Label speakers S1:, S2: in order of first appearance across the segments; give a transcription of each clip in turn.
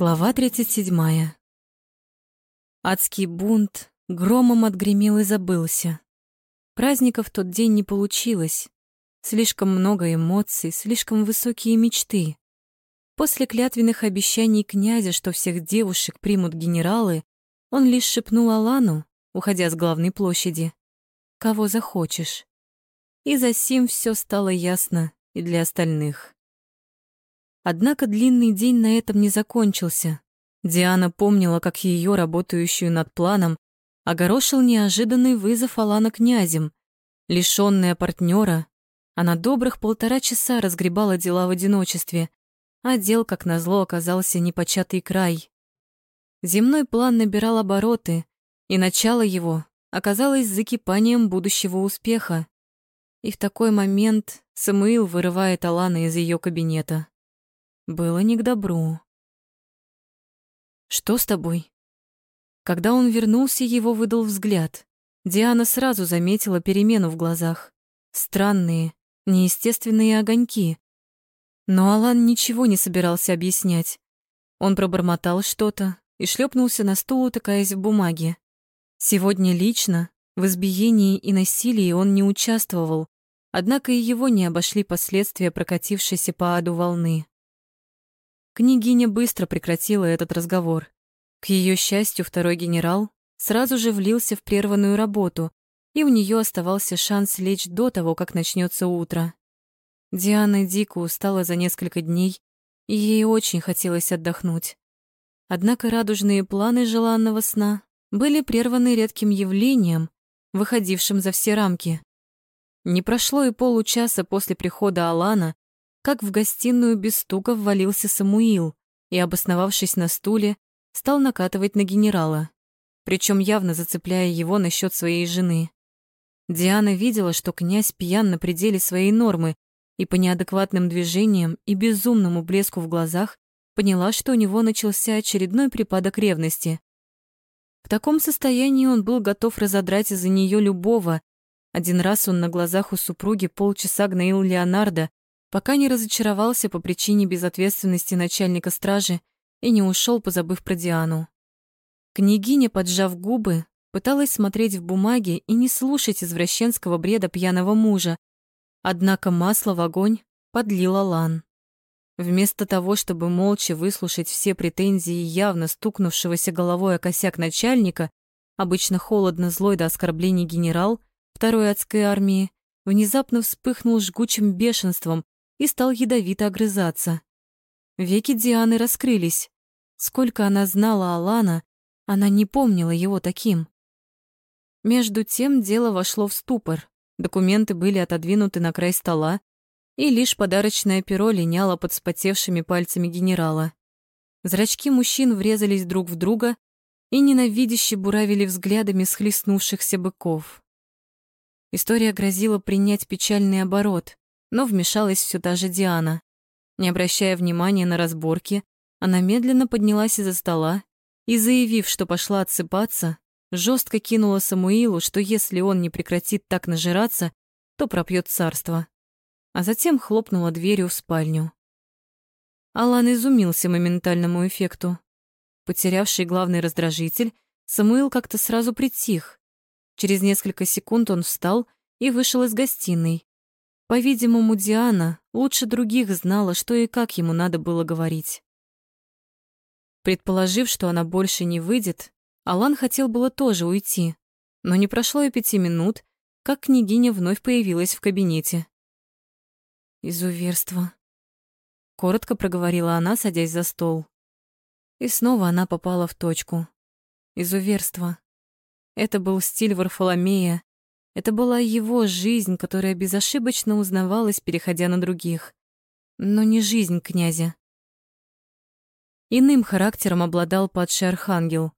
S1: Глава 37. Адский бунт громом отгремел и забылся. Праздника в тот день не получилось. Слишком много эмоций, слишком высокие мечты. После клятвенных обещаний князя, что всех девушек примут генералы, он лишь шепнул Алану, уходя с главной площади, «Кого захочешь». И за сим все стало ясно и для остальных. Однако длинный день на этом не закончился. Диана помнила, как ее, работающую над планом, огорошил неожиданный вызов Алана князем. Лишённая партнера, она добрых полтора часа разгребала дела в одиночестве, а дел, как назло, оказался непочатый край. Земной план набирал обороты, и начало его оказалось закипанием будущего успеха. И в такой момент Самуил вырывает Алана из ее кабинета. Было не к добру. «Что с тобой?» Когда он вернулся, его выдал взгляд. Диана сразу заметила перемену в глазах. Странные, неестественные огоньки. Но Алан ничего не собирался объяснять. Он пробормотал что-то и шлепнулся на стул, утыкаясь в бумаге. Сегодня лично в избиении и насилии он не участвовал, однако и его не обошли последствия прокатившейся по аду волны. Княгиня быстро прекратила этот разговор. К ее счастью, второй генерал сразу же влился в прерванную работу, и у нее оставался шанс лечь до того, как начнется утро. Диана дико устала за несколько дней, и ей очень хотелось отдохнуть. Однако радужные планы желанного сна были прерваны редким явлением, выходившим за все рамки. Не прошло и получаса после прихода Алана, как в гостиную без стука ввалился Самуил и, обосновавшись на стуле, стал накатывать на генерала, причем явно зацепляя его насчет своей жены. Диана видела, что князь пьян на пределе своей нормы, и по неадекватным движениям и безумному блеску в глазах поняла, что у него начался очередной припадок ревности. В таком состоянии он был готов разодрать из-за нее любого. Один раз он на глазах у супруги полчаса гноил Леонардо, пока не разочаровался по причине безответственности начальника стражи и не ушел, позабыв про Диану. Княгиня, поджав губы, пыталась смотреть в бумаги и не слушать извращенского бреда пьяного мужа, однако масло в огонь подлил Алан. Вместо того, чтобы молча выслушать все претензии явно стукнувшегося головой о косяк начальника, обычно холодно злой до оскорблений генерал второй адской армии, внезапно вспыхнул жгучим бешенством и стал ядовито огрызаться. Веки Дианы раскрылись. Сколько она знала Алана, она не помнила его таким. Между тем дело вошло в ступор. Документы были отодвинуты на край стола, и лишь подарочное перо линяло под спотевшими пальцами генерала. Зрачки мужчин врезались друг в друга и ненавидяще буравили взглядами схлестнувшихся быков. История грозила принять печальный оборот но вмешалась все та же Диана. Не обращая внимания на разборки, она медленно поднялась из-за стола и, заявив, что пошла отсыпаться, жестко кинула Самуилу, что если он не прекратит так нажираться, то пропьет царство. А затем хлопнула дверью в спальню. Алан изумился моментальному эффекту. Потерявший главный раздражитель, Самуил как-то сразу притих. Через несколько секунд он встал и вышел из гостиной, по-видимому, Диана лучше других знала, что и как ему надо было говорить. Предположив, что она больше не выйдет, Алан хотел было тоже уйти, но не прошло и пяти минут, как княгиня вновь появилась в кабинете. «Изуверство», — коротко проговорила она, садясь за стол. И снова она попала в точку. Изуверство. Это был стиль Варфоломея, это была его жизнь, которая безошибочно узнавалась, переходя на других. Но не жизнь князя. Иным характером обладал падший архангел.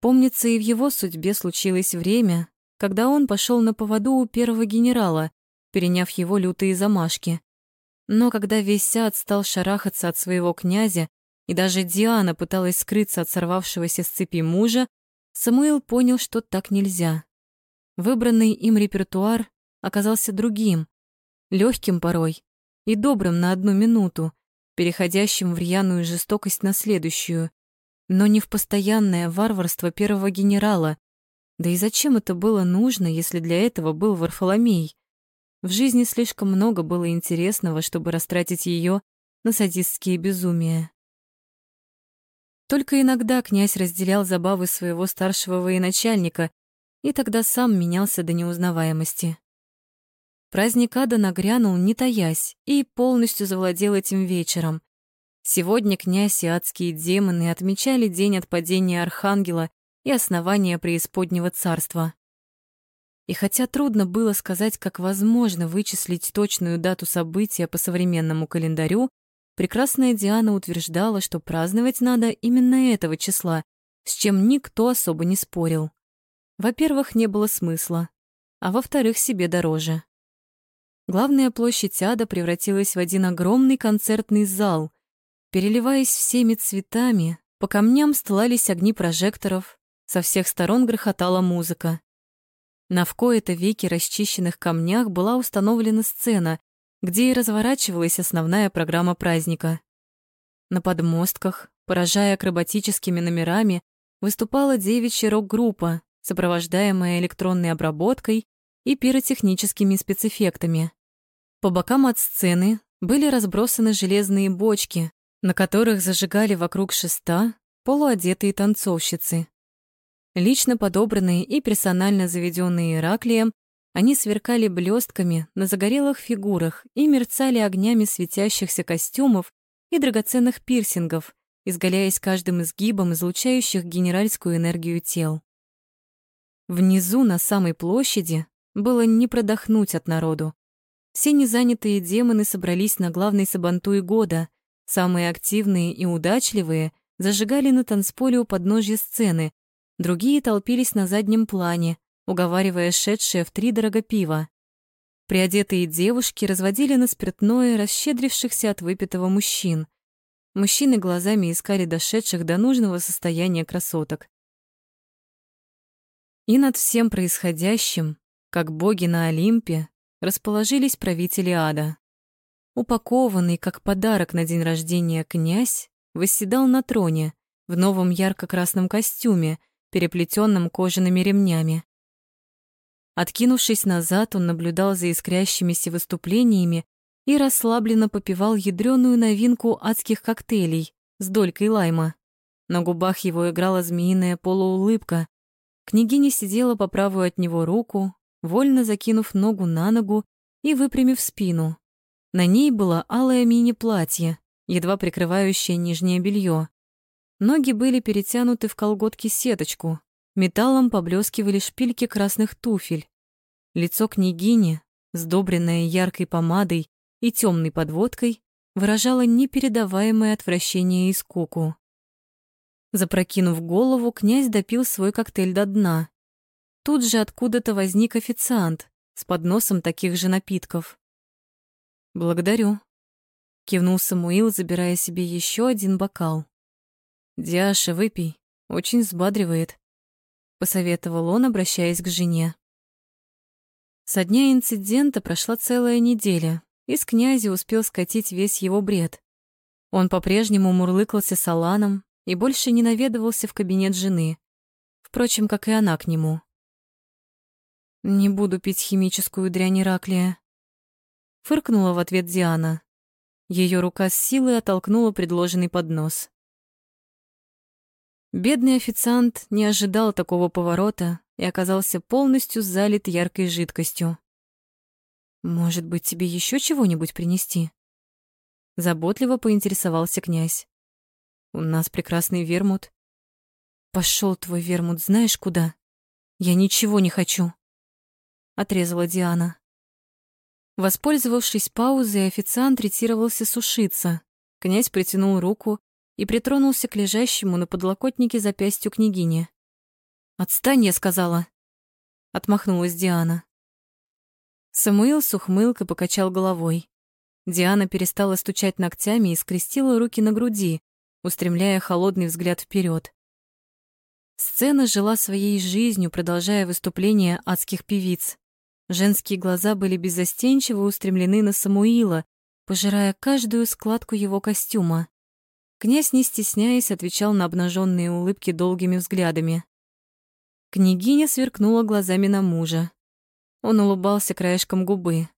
S1: Помнится, и в его судьбе случилось время, когда он пошел на поводу у первого генерала, переняв его лютые замашки. Но когда весь сад стал шарахаться от своего князя, и даже Диана пыталась скрыться от сорвавшегося с цепи мужа, Самуил понял, что так нельзя. Выбранный им репертуар оказался другим, легким порой и добрым на одну минуту, переходящим в рьяную жестокость на следующую, но не в постоянное варварство первого генерала. Да и зачем это было нужно, если для этого был Варфоломей? В жизни слишком много было интересного, чтобы растратить ее на садистские безумия. Только иногда князь разделял забавы своего старшего военачальника и тогда сам менялся до неузнаваемости. Праздник ада нагрянул, не таясь, и полностью завладел этим вечером. Сегодня князь и адские демоны отмечали день отпадения Архангела и основания преисподнего царства. И хотя трудно было сказать, как возможно вычислить точную дату события по современному календарю, прекрасная Диана утверждала, что праздновать надо именно этого числа, с чем никто особо не спорил. Во-первых, не было смысла, а во-вторых, себе дороже. Главная площадь ада превратилась в один огромный концертный зал. Переливаясь всеми цветами, по камням стлались огни прожекторов, со всех сторон грохотала музыка. На в кои-то веки расчищенных камнях была установлена сцена, где и разворачивалась основная программа праздника. На подмостках, поражая акробатическими номерами, выступала девичья рок-группа, сопровождаемая электронной обработкой и пиротехническими спецэффектами. По бокам от сцены были разбросаны железные бочки, на которых зажигали вокруг шеста полуодетые танцовщицы. Лично подобранные и персонально заведенные Ираклием, они сверкали блестками на загорелых фигурах и мерцали огнями светящихся костюмов и драгоценных пирсингов, изгаляясь каждым изгибом излучающих генеральскую энергию тел. Внизу, на самой площади, было не продохнуть от народу. Все незанятые демоны собрались на главной сабантуе года. Самые активные и удачливые зажигали на танцполе у подножья сцены, другие толпились на заднем плане, уговаривая шедшее в три дорого пива. Приодетые девушки разводили на спиртное расщедрившихся от выпитого мужчин. Мужчины глазами искали дошедших до нужного состояния красоток. И над всем происходящим, как боги на Олимпе, расположились правители ада. Упакованный, как подарок на день рождения, князь восседал на троне в новом ярко-красном костюме, переплетенном кожаными ремнями. Откинувшись назад, он наблюдал за искрящимися выступлениями и расслабленно попивал ядреную новинку адских коктейлей с долькой лайма. На губах его играла змеиная полуулыбка, Княгиня сидела по правую от него руку, вольно закинув ногу на ногу и выпрямив спину. На ней было алое мини-платье, едва прикрывающее нижнее белье. Ноги были перетянуты в колготки-сеточку, металлом поблескивали шпильки красных туфель. Лицо княгини, сдобренное яркой помадой и темной подводкой, выражало непередаваемое отвращение и скуку. Запрокинув голову, князь допил свой коктейль до дна. Тут же откуда-то возник официант с подносом таких же напитков. «Благодарю», — кивнул Самуил, забирая себе еще один бокал. «Диаша, выпей, очень взбадривает», — посоветовал он, обращаясь к жене. Со дня инцидента прошла целая неделя, и с князя успел скатить весь его бред. Он по-прежнему мурлыкался с Аланом, и больше не наведывался в кабинет жены, впрочем, как и она к нему. «Не буду пить химическую дрянь Ираклия», — фыркнула в ответ Диана. Ее рука с силой оттолкнула предложенный поднос. Бедный официант не ожидал такого поворота и оказался полностью залит яркой жидкостью. «Может быть, тебе еще чего-нибудь принести?» Заботливо поинтересовался князь. У нас прекрасный вермут. Пошел твой вермут, знаешь куда? Я ничего не хочу. Отрезала Диана. Воспользовавшись паузой, официант ретировался сушиться. Князь притянул руку и притронулся к лежащему на подлокотнике запястью княгини. «Отстань, я сказала!» Отмахнулась Диана. Самуил с ухмылкой покачал головой. Диана перестала стучать ногтями и скрестила руки на груди, устремляя холодный взгляд вперед. Сцена жила своей жизнью, продолжая выступление адских певиц. Женские глаза были беззастенчиво устремлены на Самуила, пожирая каждую складку его костюма. Князь, не стесняясь, отвечал на обнаженные улыбки долгими взглядами. Княгиня сверкнула глазами на мужа. Он улыбался краешком губы.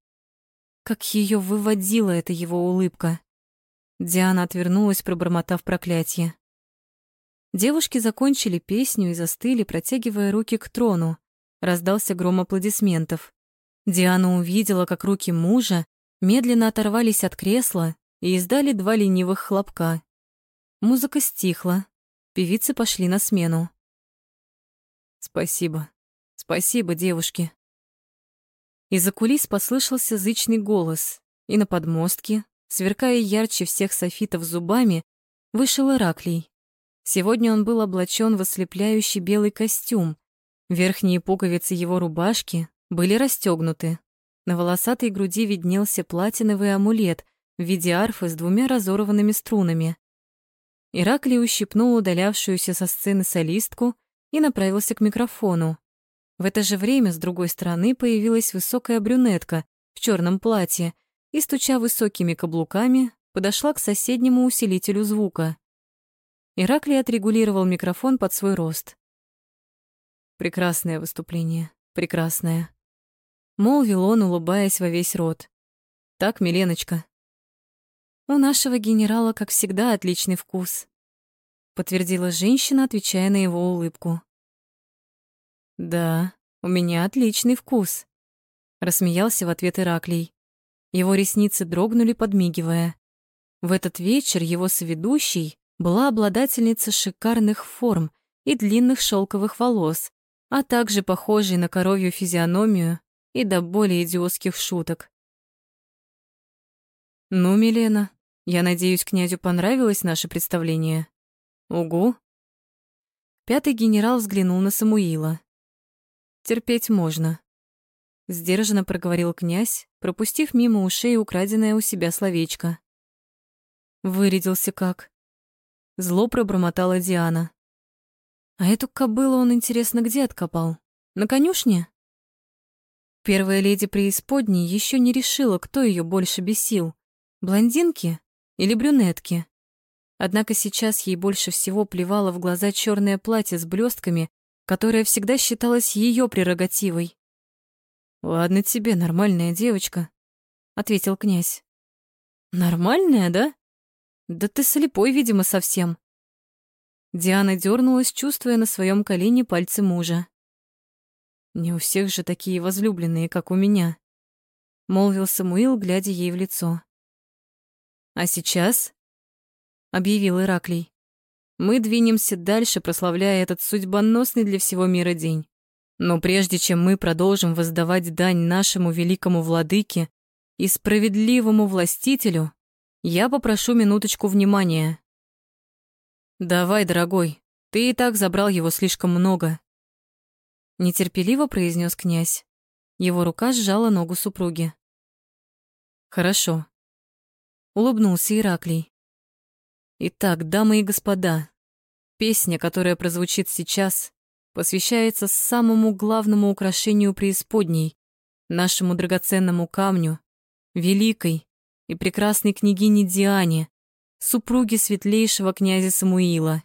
S1: Как ее выводила эта его улыбка. Диана отвернулась, пробормотав проклятие. Девушки закончили песню и застыли, протягивая руки к трону. Раздался гром аплодисментов. Диана увидела, как руки мужа медленно оторвались от кресла и издали два ленивых хлопка. Музыка стихла. Певицы пошли на смену. «Спасибо. Спасибо, девушки». Из-за кулис послышался зычный голос, и на подмостке, сверкая ярче всех софитов зубами, вышел Ираклий. Сегодня он был облачен в ослепляющий белый костюм. Верхние пуговицы его рубашки были расстегнуты. На волосатой груди виднелся платиновый амулет в виде арфы с двумя разорванными струнами. Ираклий ущипнул удалявшуюся со сцены солистку и направился к микрофону. В это же время с другой стороны появилась высокая брюнетка в черном платье и, стуча высокими каблуками, подошла к соседнему усилителю звука. Ираклий отрегулировал микрофон под свой рост. «Прекрасное выступление, прекрасное», — молвил он, улыбаясь во весь рот. «Так, Миленочка, «У нашего генерала, как всегда, отличный вкус», — подтвердила женщина, отвечая на его улыбку. «Да, у меня отличный вкус», — рассмеялся в ответ Ираклий. Его ресницы дрогнули, подмигивая. В этот вечер его соведущей была обладательница шикарных форм и длинных шелковых волос, а также похожей на коровью физиономию и до более идиотских шуток. «Ну, Милена, я надеюсь, князю понравилось наше представление? Угу. Пятый генерал взглянул на Самуила. Терпеть можно. Сдержанно проговорил князь, пропустив мимо ушей украденное у себя словечко. Вырядился как. Зло пробормотала Диана. А эту кобылу он, интересно, где откопал? На конюшне? Первая леди преисподней еще не решила, кто ее больше бесил. Блондинки или брюнетки. Однако сейчас ей больше всего плевало в глаза черное платье с блестками, которое всегда считалось ее прерогативой. «Ладно тебе, нормальная девочка», — ответил князь. «Нормальная, да? Да ты слепой, видимо, совсем». Диана дернулась, чувствуя на своем колене пальцы мужа. «Не у всех же такие возлюбленные, как у меня», — молвил Самуил, глядя ей в лицо. А сейчас, объявил Ираклий, мы двинемся дальше, прославляя этот судьбоносный для всего мира день. Но прежде чем мы продолжим воздавать дань нашему великому владыке и справедливому властителю, я попрошу минуточку внимания. Давай, дорогой, ты и так забрал его слишком много. Нетерпеливо произнес князь. Его рука сжала ногу супруги. Хорошо, улыбнулся Ираклий. Итак, дамы и господа, песня, которая прозвучит сейчас, посвящается самому главному украшению преисподней, нашему драгоценному камню, великой и прекрасной княгине Диане, супруге светлейшего князя Самуила.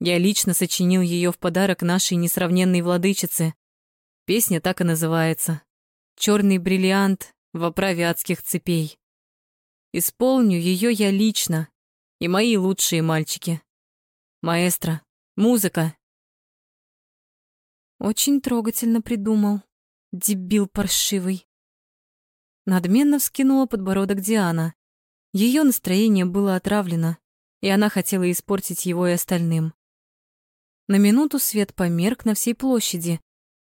S1: Я лично сочинил ее в подарок нашей несравненной владычице. Песня так и называется «Черный бриллиант в оправе адских цепей». Исполню ее я лично и мои лучшие мальчики. Маэстро, музыка. Очень трогательно придумал, дебил паршивый. Надменно вскинула подбородок Диана. Ее настроение было отравлено, и она хотела испортить его и остальным. На минуту свет померк на всей площади,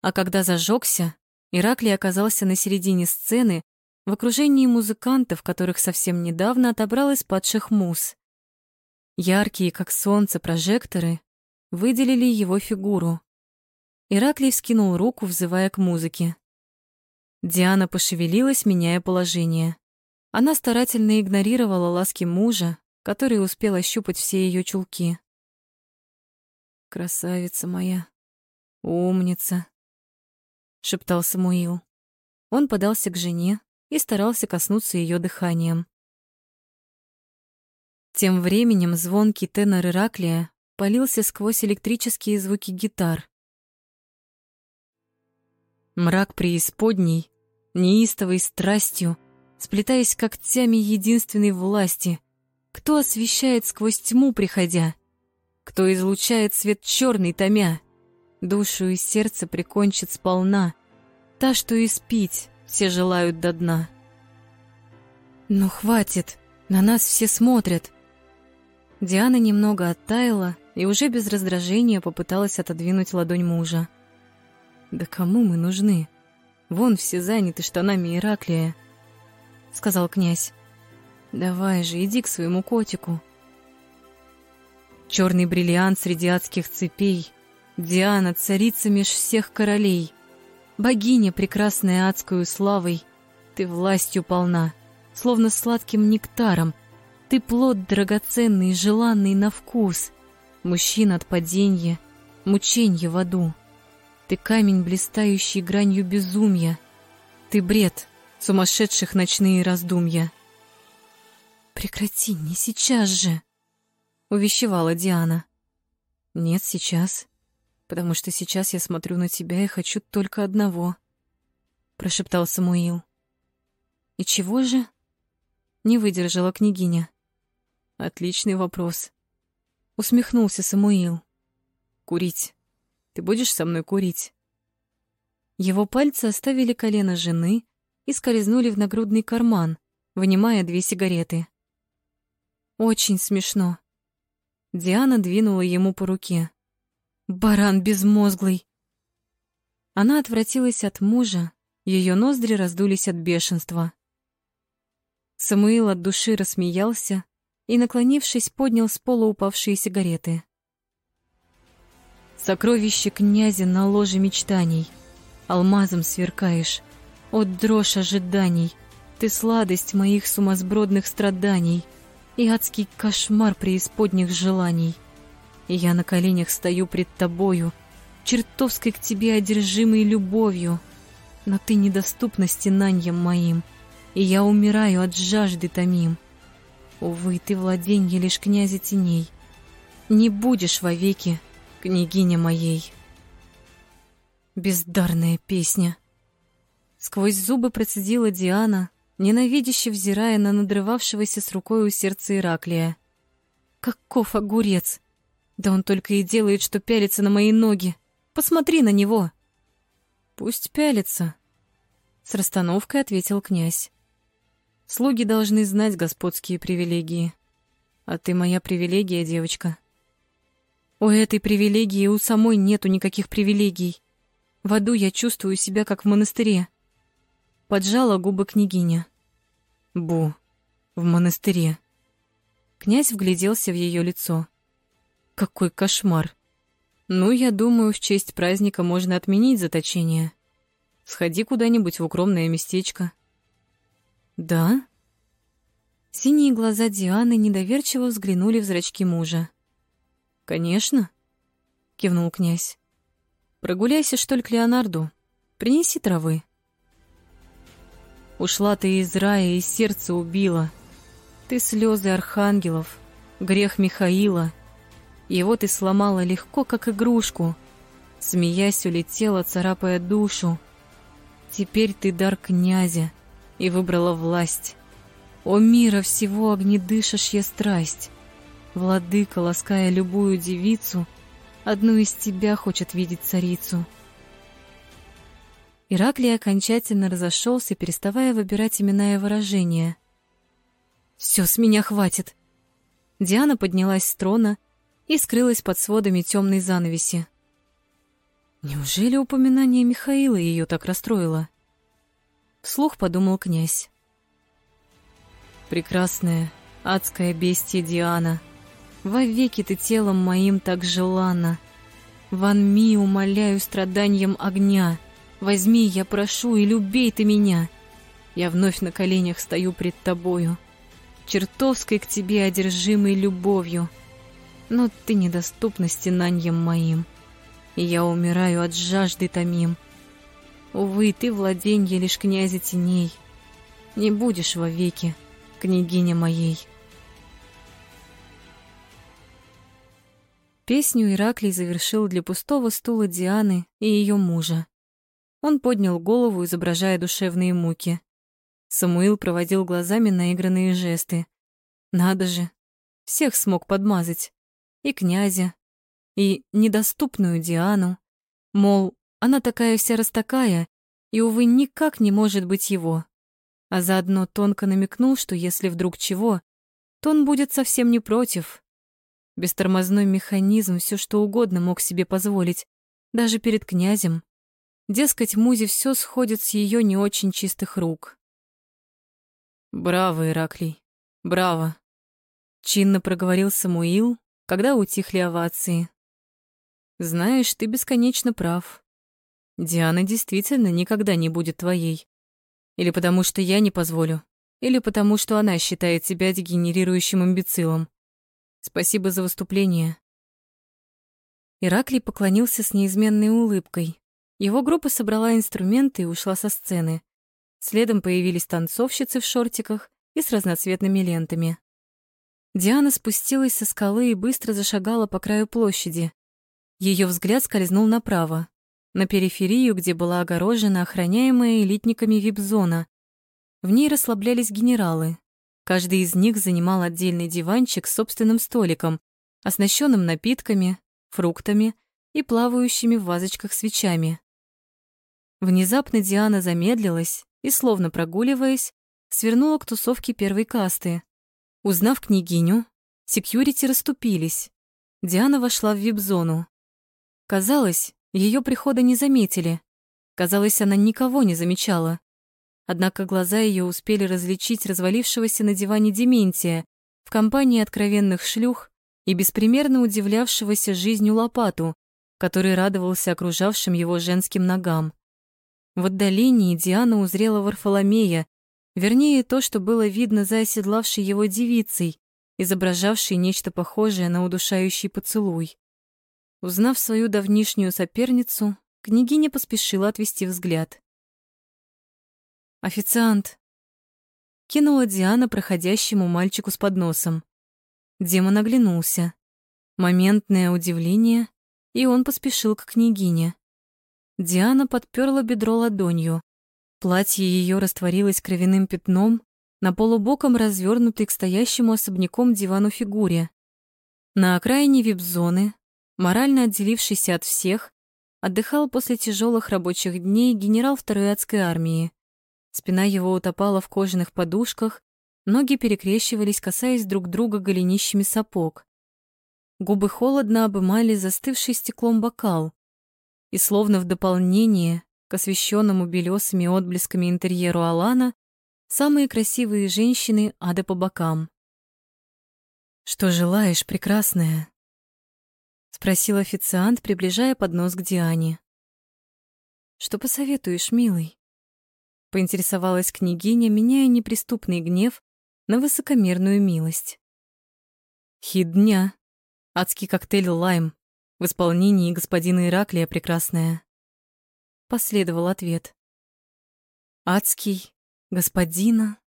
S1: а когда зажегся, Ираклий оказался на середине сцены в окружении музыкантов, которых совсем недавно отобрал из падших мус. Яркие, как солнце, прожекторы выделили его фигуру. Ираклий вскинул руку, взывая к музыке. Диана пошевелилась, меняя положение. Она старательно игнорировала ласки мужа, который успел ощупать все ее чулки. «Красавица моя, умница», — шептал Самуил. Он подался к жене, и старался коснуться ее дыханием. Тем временем звонкий тенор Ираклия полился сквозь электрические звуки гитар. Мрак преисподней, неистовой страстью, сплетаясь когтями единственной власти, кто освещает сквозь тьму, приходя, кто излучает свет черный томя, душу и сердце прикончит сполна, та, что и спить все желают до дна. «Ну хватит, на нас все смотрят!» Диана немного оттаяла и уже без раздражения попыталась отодвинуть ладонь мужа. «Да кому мы нужны? Вон все заняты штанами Ираклия», — сказал князь. «Давай же, иди к своему котику». Черный бриллиант среди адских цепей, Диана, царица меж всех королей, богиня, прекрасная адскую славой, ты властью полна, словно сладким нектаром, ты плод драгоценный, желанный на вкус, мужчин от паденья, мученья в аду. Ты камень, блистающий гранью безумия. Ты бред, сумасшедших ночные раздумья. «Прекрати, не сейчас же!» — увещевала Диана. «Нет, сейчас. Потому что сейчас я смотрю на тебя и хочу только одного», — прошептал Самуил. «И чего же?» — не выдержала княгиня. «Отличный вопрос», — усмехнулся Самуил. «Курить. Ты будешь со мной курить?» Его пальцы оставили колено жены и скользнули в нагрудный карман, вынимая две сигареты. «Очень смешно». Диана двинула ему по руке. «Баран безмозглый!» Она отвратилась от мужа, ее ноздри раздулись от бешенства. Самуил от души рассмеялся и, наклонившись, поднял с пола упавшие сигареты. Сокровище князя на ложе мечтаний. Алмазом сверкаешь. От дрожь ожиданий. Ты сладость моих сумасбродных страданий И адский кошмар преисподних желаний. И я на коленях стою пред тобою, Чертовской к тебе одержимой любовью. Но ты недоступна стенаньям моим, И я умираю от жажды томим. Увы, ты владенье лишь князя теней. Не будешь вовеки княгиня моей. Бездарная песня. Сквозь зубы процедила Диана, ненавидяще взирая на надрывавшегося с рукой у сердца Ираклия. Каков огурец! Да он только и делает, что пялится на мои ноги. Посмотри на него. Пусть пялится. С расстановкой ответил князь. Слуги должны знать господские привилегии. А ты моя привилегия, девочка. У этой привилегии у самой нету никаких привилегий. В аду я чувствую себя как в монастыре. Поджала губы княгиня. Бу, в монастыре. Князь вгляделся в ее лицо. Какой кошмар. Ну, я думаю, в честь праздника можно отменить заточение. Сходи куда-нибудь в укромное местечко. Да? Синие глаза Дианы недоверчиво взглянули в зрачки мужа. «Конечно», — кивнул князь. «Прогуляйся, что ли, к Леонарду. Принеси травы». Ушла ты из рая и сердце убила. Ты слезы архангелов, грех Михаила. Его ты сломала легко, как игрушку. Смеясь, улетела, царапая душу. Теперь ты дар князя и выбрала власть. О мира всего огнедышащая страсть. Владыка, лаская любую девицу, одну из тебя хочет видеть царицу. Ираклий окончательно разошелся, переставая выбирать имена и выражения. Все, с меня хватит. Диана поднялась с трона и скрылась под сводами темной занавеси. Неужели упоминание Михаила ее так расстроило? Вслух подумал князь. Прекрасная, адская бестия Диана — Вовеки ты телом моим так желанна. Ванми умоляю страданием огня. Возьми, я прошу, и любей ты меня. Я вновь на коленях стою пред тобою, Чертовской к тебе одержимой любовью. Но ты недоступна стенаньям моим, И я умираю от жажды томим. Увы, ты владенье лишь князя теней. Не будешь вовеки, княгиня моей. Песню Ираклий завершил для пустого стула Дианы и ее мужа. Он поднял голову, изображая душевные муки. Самуил проводил глазами наигранные жесты. Надо же, всех смог подмазать. И князя, и недоступную Диану. Мол, она такая вся растакая, и, увы, никак не может быть его. А заодно тонко намекнул, что если вдруг чего, то он будет совсем не против. Бестормозной механизм все что угодно мог себе позволить, даже перед князем. Дескать, Музе все сходит с ее не очень чистых рук. «Браво, Ираклий, браво!» Чинно проговорил Самуил, когда утихли овации. «Знаешь, ты бесконечно прав. Диана действительно никогда не будет твоей. Или потому что я не позволю, или потому что она считает себя дегенерирующим имбецилом. Спасибо за выступление. Ираклий поклонился с неизменной улыбкой. Его группа собрала инструменты и ушла со сцены. Следом появились танцовщицы в шортиках и с разноцветными лентами. Диана спустилась со скалы и быстро зашагала по краю площади. Ее взгляд скользнул направо, на периферию, где была огорожена охраняемая элитниками вип-зона. В ней расслаблялись генералы, Каждый из них занимал отдельный диванчик с собственным столиком, оснащенным напитками, фруктами и плавающими в вазочках свечами. Внезапно Диана замедлилась и, словно прогуливаясь, свернула к тусовке первой касты. Узнав княгиню, секьюрити расступились. Диана вошла в вип-зону. Казалось, ее прихода не заметили. Казалось, она никого не замечала. Однако глаза ее успели различить развалившегося на диване Дементия в компании откровенных шлюх и беспримерно удивлявшегося жизнью Лопату, который радовался окружавшим его женским ногам. В отдалении Диана узрела Варфоломея, вернее, то, что было видно за оседлавшей его девицей, изображавшей нечто похожее на удушающий поцелуй. Узнав свою давнишнюю соперницу, княгиня поспешила отвести взгляд. «Официант!» Кинула Диана проходящему мальчику с подносом. Демон оглянулся. Моментное удивление, и он поспешил к княгине. Диана подперла бедро ладонью. Платье ее растворилось кровяным пятном на полубоком развернутой к стоящему особняком дивану фигуре. На окраине вип-зоны, морально отделившийся от всех, отдыхал после тяжелых рабочих дней генерал второй адской армии. Спина его утопала в кожаных подушках, ноги перекрещивались, касаясь друг друга голенищами сапог. Губы холодно обымали застывший стеклом бокал. И словно в дополнение к освещенному белесыми отблесками интерьеру Алана, самые красивые женщины ада по бокам. «Что желаешь, прекрасная?» — спросил официант, приближая поднос к Диане. «Что посоветуешь, милый?» Поинтересовалась княгиня, меняя неприступный гнев на высокомерную милость. «Хит дня. Адский коктейль «Лайм» в исполнении господина Ираклия прекрасная». Последовал ответ. «Адский? Господина?»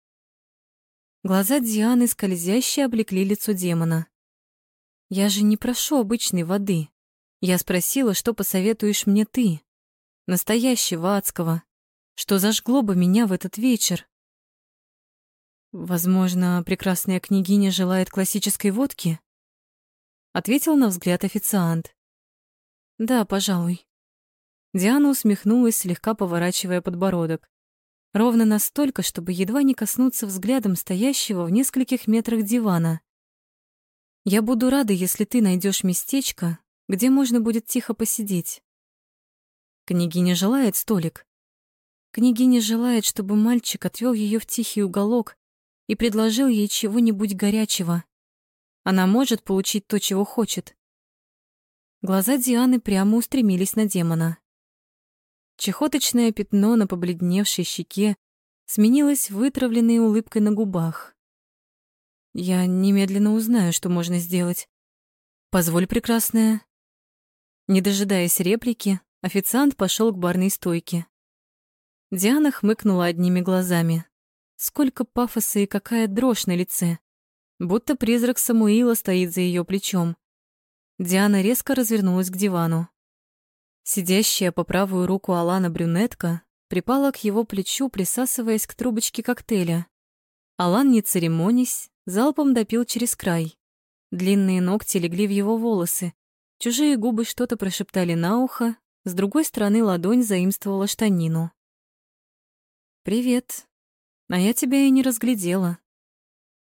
S1: Глаза Дианы скользяще облекли лицо демона. «Я же не прошу обычной воды. Я спросила, что посоветуешь мне ты, настоящего адского, что зажгло бы меня в этот вечер. Возможно, прекрасная княгиня желает классической водки? Ответил на взгляд официант. Да, пожалуй. Диана усмехнулась, слегка поворачивая подбородок. Ровно настолько, чтобы едва не коснуться взглядом стоящего в нескольких метрах дивана. Я буду рада, если ты найдешь местечко, где можно будет тихо посидеть. Княгиня желает столик. Княгиня желает, чтобы мальчик отвел ее в тихий уголок и предложил ей чего-нибудь горячего. Она может получить то, чего хочет. Глаза Дианы прямо устремились на демона. Чехоточное пятно на побледневшей щеке сменилось вытравленной улыбкой на губах. Я немедленно узнаю, что можно сделать. Позволь, прекрасная. Не дожидаясь реплики, официант пошел к барной стойке. Диана хмыкнула одними глазами. Сколько пафоса и какая дрожь на лице. Будто призрак Самуила стоит за ее плечом. Диана резко развернулась к дивану. Сидящая по правую руку Алана брюнетка припала к его плечу, присасываясь к трубочке коктейля. Алан, не церемонясь, залпом допил через край. Длинные ногти легли в его волосы. Чужие губы что-то прошептали на ухо, с другой стороны ладонь заимствовала штанину. «Привет. А я тебя и не разглядела».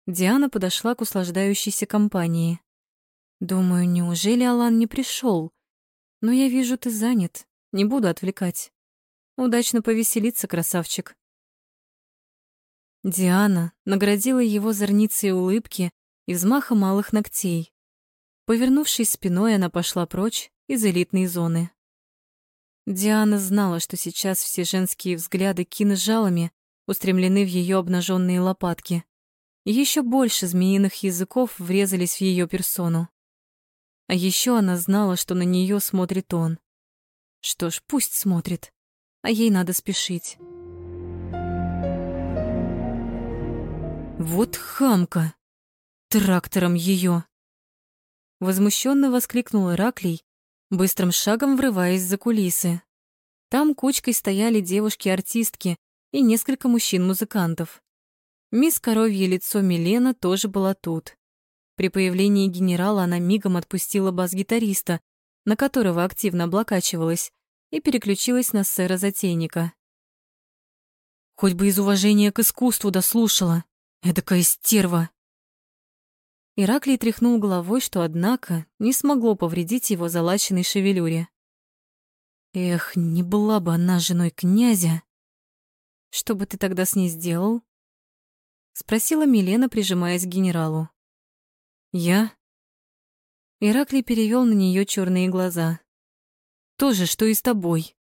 S1: Диана подошла к услаждающейся компании. «Думаю, неужели Алан не пришел? Но я вижу, ты занят. Не буду отвлекать. Удачно повеселиться, красавчик». Диана наградила его зорницей улыбки и взмаха малых ногтей. Повернувшись спиной, она пошла прочь из элитной зоны. Диана знала, что сейчас все женские взгляды кинжалами устремлены в ее обнаженные лопатки. Еще больше змеиных языков врезались в ее персону. А еще она знала, что на нее смотрит он. Что ж, пусть смотрит, а ей надо спешить. Вот хамка! Трактором ее. Возмущенно воскликнул Ираклий, быстрым шагом врываясь за кулисы. Там кучкой стояли девушки-артистки и несколько мужчин-музыкантов. Мисс Коровье лицо Милена тоже была тут. При появлении генерала она мигом отпустила бас-гитариста, на которого активно облокачивалась, и переключилась на сэра-затейника. Хоть бы из уважения к искусству дослушала, эдакая стерва. Ираклий тряхнул головой, что, однако, не смогло повредить его залаченной шевелюре. Эх, не была бы она женой князя. Что бы ты тогда с ней сделал? Спросила Милена, прижимаясь к генералу. Я? Ираклий перевел на нее черные глаза. Тоже, что и с тобой.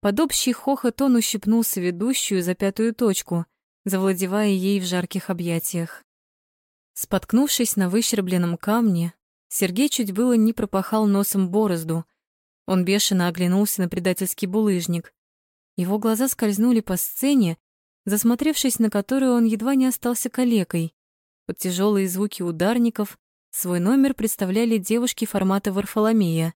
S1: Под общий хохот он ущипнулся ведущую за пятую точку, завладевая ей в жарких объятиях. Споткнувшись на выщербленном камне, Сергей чуть было не пропахал носом борозду. Он бешено оглянулся на предательский булыжник. Его глаза скользнули по сцене, засмотревшись на которую он едва не остался калекой. Под тяжелые звуки ударников свой номер представляли девушки формата Варфоломея.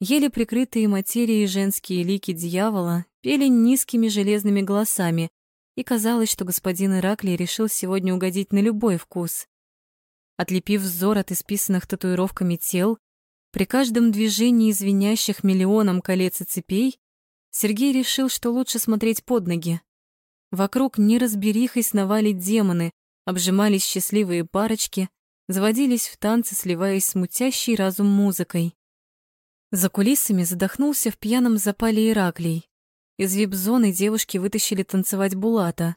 S1: Еле прикрытые материей женские лики дьявола пели низкими железными голосами, и казалось, что господин Ираклий решил сегодня угодить на любой вкус. Отлепив взор от исписанных татуировками тел, при каждом движении звенящих миллионом колец и цепей, Сергей решил, что лучше смотреть под ноги. Вокруг неразберихой сновали демоны, обжимались счастливые парочки, заводились в танцы, сливаясь с мутящей разум музыкой. За кулисами задохнулся в пьяном запале Ираклий. Из вип-зоны девушки вытащили танцевать Булата.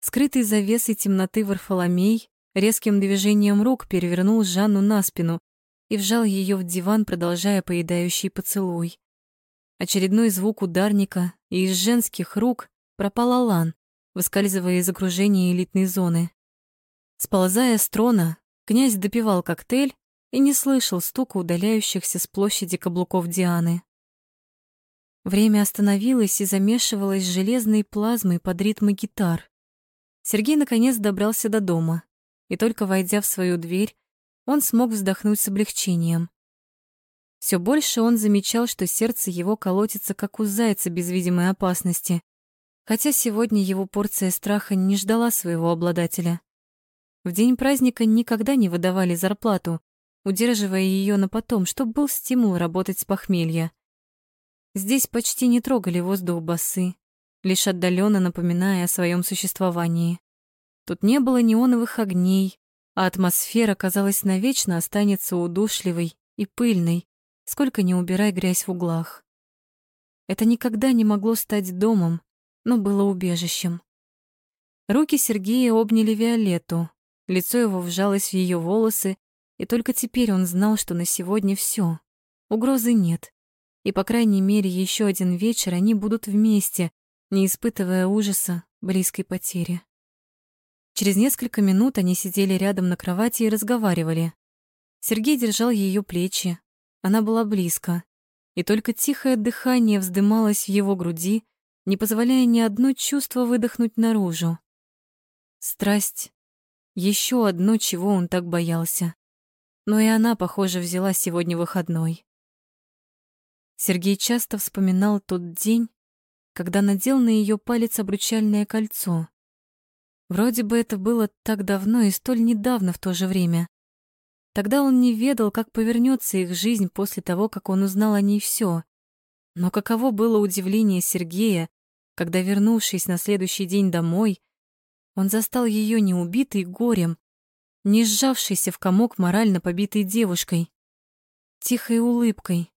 S1: Скрытый завесой темноты Варфоломей резким движением рук перевернул Жанну на спину и вжал ее в диван, продолжая поедающий поцелуй. Очередной звук ударника, и из женских рук пропал Алан, выскальзывая из окружения элитной зоны. Сползая с трона, князь допивал коктейль и не слышал стука удаляющихся с площади каблуков Дианы. Время остановилось и замешивалось железной плазмой под ритмы гитар. Сергей наконец добрался до дома и только войдя в свою дверь, он смог вздохнуть с облегчением. Все больше он замечал, что сердце его колотится, как у зайца без видимой опасности, хотя сегодня его порция страха не ждала своего обладателя. В день праздника никогда не выдавали зарплату, удерживая ее на потом, чтобы был стимул работать с похмелья. Здесь почти не трогали воздух басы, лишь отдаленно напоминая о своем существовании. Тут не было неоновых огней, а атмосфера, казалось, навечно останется удушливой и пыльной, сколько не убирай грязь в углах. Это никогда не могло стать домом, но было убежищем. Руки Сергея обняли Виолетту, лицо его вжалось в ее волосы, и только теперь он знал, что на сегодня все. Угрозы нет. И, по крайней мере, еще один вечер они будут вместе, не испытывая ужаса близкой потери. Через несколько минут они сидели рядом на кровати и разговаривали. Сергей держал ее плечи. Она была близко. И только тихое дыхание вздымалось в его груди, не позволяя ни одно чувство выдохнуть наружу. Страсть — еще одно, чего он так боялся. но и она, похоже, взяла сегодня выходной. Сергей часто вспоминал тот день, когда надел на ее палец обручальное кольцо. Вроде бы это было так давно и столь недавно в то же время. Тогда он не ведал, как повернется их жизнь после того, как он узнал о ней все. Но каково было удивление Сергея, когда, вернувшись на следующий день домой, он застал ее не убитой горем, не сжавшейся в комок морально побитой девушкой, тихой улыбкой,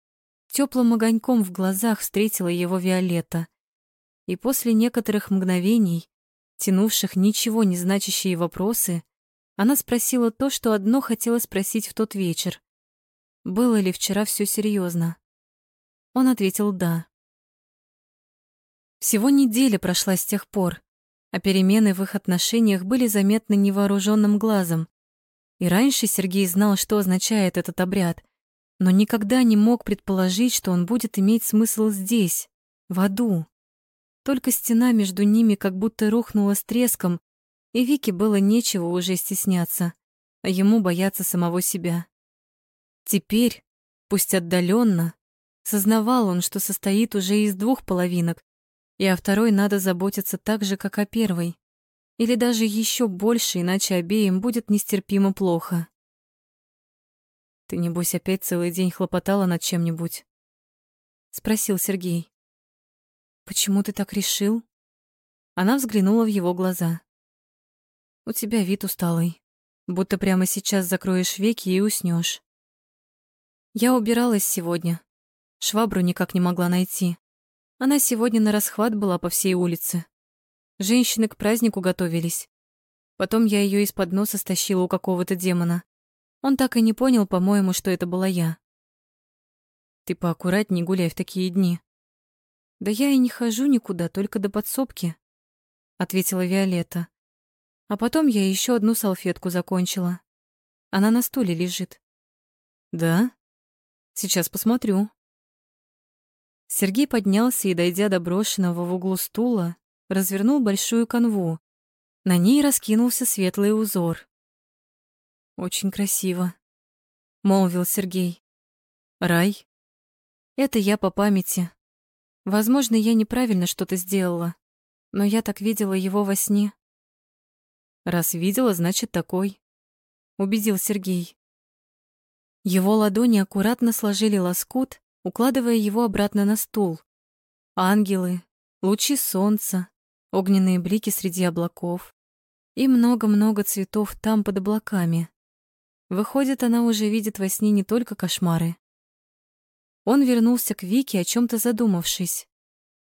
S1: теплым огоньком в глазах встретила его Виолетта. И после некоторых мгновений, тянувших ничего не значащие вопросы, она спросила то, что одно хотела спросить в тот вечер. Было ли вчера все серьезно? Он ответил «да». Всего неделя прошла с тех пор, а перемены в их отношениях были заметны невооруженным глазом. И раньше Сергей знал, что означает этот обряд, но никогда не мог предположить, что он будет иметь смысл здесь, в аду. Только стена между ними как будто рухнула с треском, и Вике было нечего уже стесняться, а ему бояться самого себя. Теперь, пусть отдаленно, сознавал он, что состоит уже из двух половинок, и о второй надо заботиться так же, как о первой, или даже еще больше, иначе обеим будет нестерпимо плохо. «Ты, небось, опять целый день хлопотала над чем-нибудь?» — спросил Сергей. «Почему ты так решил?» Она взглянула в его глаза. У тебя вид усталый, будто прямо сейчас закроешь веки и уснешь. Я убиралась сегодня. Швабру никак не могла найти. Она сегодня на расхват была по всей улице. Женщины к празднику готовились. Потом я ее из-под носа стащила у какого-то демона. Он так и не понял, по-моему, что это была я. Ты поаккуратней гуляй в такие дни. Да я и не хожу никуда, только до подсобки, ответила Виолетта. А потом я еще одну салфетку закончила. Она на стуле лежит. Да? Сейчас посмотрю. Сергей поднялся и, дойдя до брошенного в углу стула, развернул большую канву. На ней раскинулся светлый узор. Очень красиво, молвил Сергей. Рай. Это я по памяти. Возможно, я неправильно что-то сделала, но я так видела его во сне. Раз видела, значит, такой. Убедил Сергей. Его ладони аккуратно сложили лоскут, укладывая его обратно на стул. Ангелы, лучи солнца, огненные блики среди облаков и много-много цветов там под облаками. Выходит, она уже видит во сне не только кошмары. Он вернулся к Вике, о чем то задумавшись.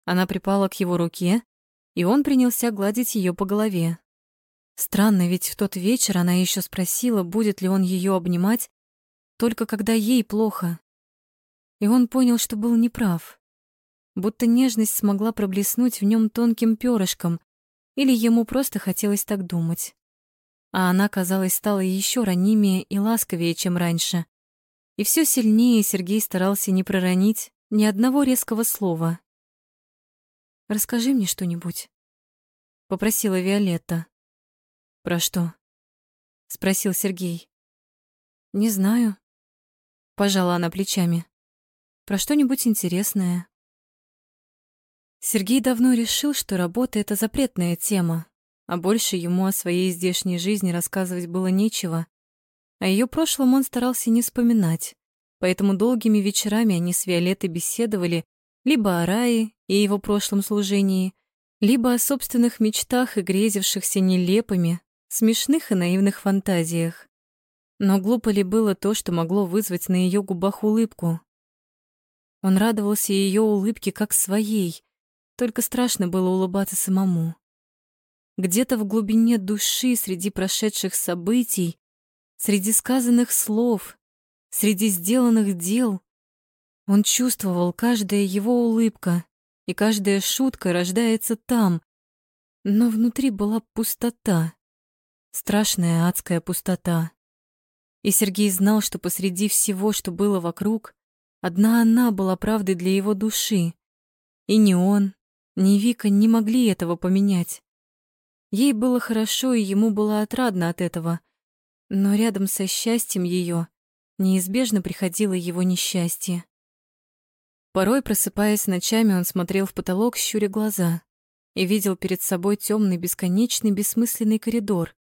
S1: Она припала к его руке, и он принялся гладить ее по голове. Странно, ведь в тот вечер она еще спросила, будет ли он ее обнимать, только когда ей плохо. И он понял, что был неправ. Будто нежность смогла проблеснуть в нем тонким перышком, или ему просто хотелось так думать. А она, казалось, стала еще ранимее и ласковее, чем раньше. И все сильнее Сергей старался не проронить ни одного резкого слова. «Расскажи мне что-нибудь», — попросила Виолетта. «Про что?» — спросил Сергей. «Не знаю», — пожала она плечами. «Про что-нибудь интересное». Сергей давно решил, что работа — это запретная тема, а больше ему о своей здешней жизни рассказывать было нечего. О ее прошлом он старался не вспоминать, поэтому долгими вечерами они с Виолеттой беседовали либо о Рае и его прошлом служении, либо о собственных мечтах и грезившихся нелепыми, смешных и наивных фантазиях. Но глупо ли было то, что могло вызвать на ее губах улыбку? Он радовался ее улыбке как своей, только страшно было улыбаться самому. Где-то в глубине души, среди прошедших событий, среди сказанных слов, среди сделанных дел, он чувствовал, каждая его улыбка и каждая шутка рождается там, но внутри была пустота. Страшная адская пустота. И Сергей знал, что посреди всего, что было вокруг, одна она была правдой для его души. И ни он, ни Вика не могли этого поменять. Ей было хорошо, и ему было отрадно от этого. Но рядом со счастьем ее неизбежно приходило его несчастье. Порой, просыпаясь ночами, он смотрел в потолок, щуря глаза, и видел перед собой темный, бесконечный, бессмысленный коридор.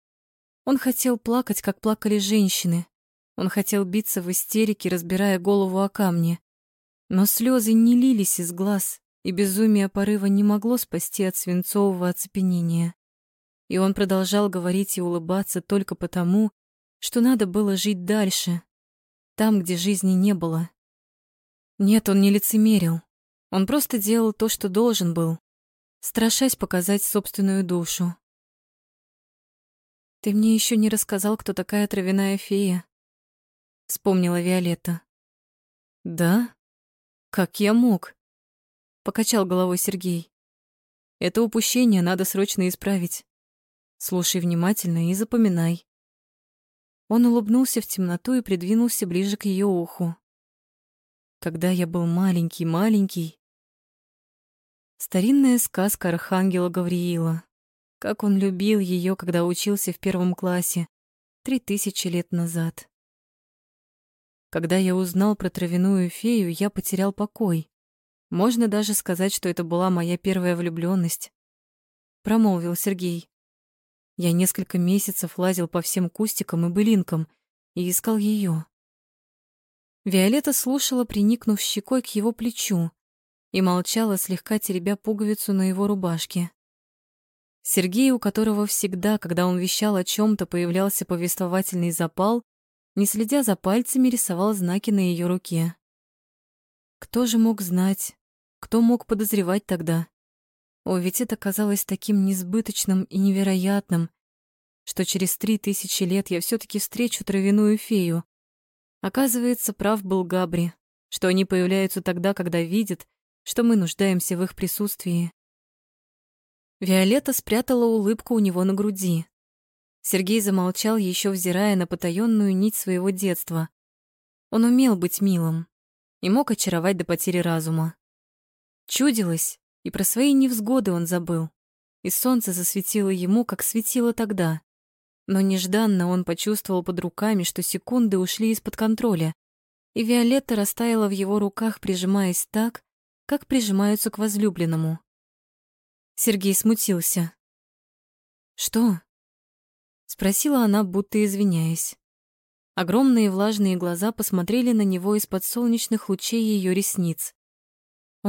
S1: Он хотел плакать, как плакали женщины. Он хотел биться в истерике, разбирая голову о камни. Но слезы не лились из глаз, и безумие порыва не могло спасти от свинцового оцепенения. И он продолжал говорить и улыбаться только потому, что надо было жить дальше, там, где жизни не было. Нет, он не лицемерил. Он просто делал то, что должен был, страшась показать собственную душу. «Ты мне еще не рассказал, кто такая травяная фея», — вспомнила Виолетта. «Да? Как я мог?» — покачал головой Сергей. «Это упущение надо срочно исправить. Слушай внимательно и запоминай». Он улыбнулся в темноту и придвинулся ближе к ее уху. Когда я был маленький-маленький... Старинная сказка Архангела Гавриила. Как он любил ее, когда учился в первом классе, три тысячи лет назад. Когда я узнал про травяную фею, я потерял покой. Можно даже сказать, что это была моя первая влюбленность. Промолвил Сергей. Я несколько месяцев лазил по всем кустикам и былинкам и искал ее. Виолетта слушала, приникнув щекой к его плечу, и молчала, слегка теребя пуговицу на его рубашке. Сергей, у которого всегда, когда он вещал о чем то появлялся повествовательный запал, не следя за пальцами, рисовал знаки на ее руке. Кто же мог знать, кто мог подозревать тогда? О, ведь это казалось таким несбыточным и невероятным, что через три тысячи лет я все таки встречу травяную фею. Оказывается, прав был Габри, что они появляются тогда, когда видят, что мы нуждаемся в их присутствии. Виолетта спрятала улыбку у него на груди. Сергей замолчал, еще взирая на потаенную нить своего детства. Он умел быть милым и мог очаровать до потери разума. Чудилось, и про свои невзгоды он забыл. И солнце засветило ему, как светило тогда. Но нежданно он почувствовал под руками, что секунды ушли из-под контроля, и Виолетта растаяла в его руках, прижимаясь так, как прижимаются к возлюбленному. Сергей смутился. «Что?» — спросила она, будто извиняясь. Огромные влажные глаза посмотрели на него из-под солнечных лучей ее ресниц.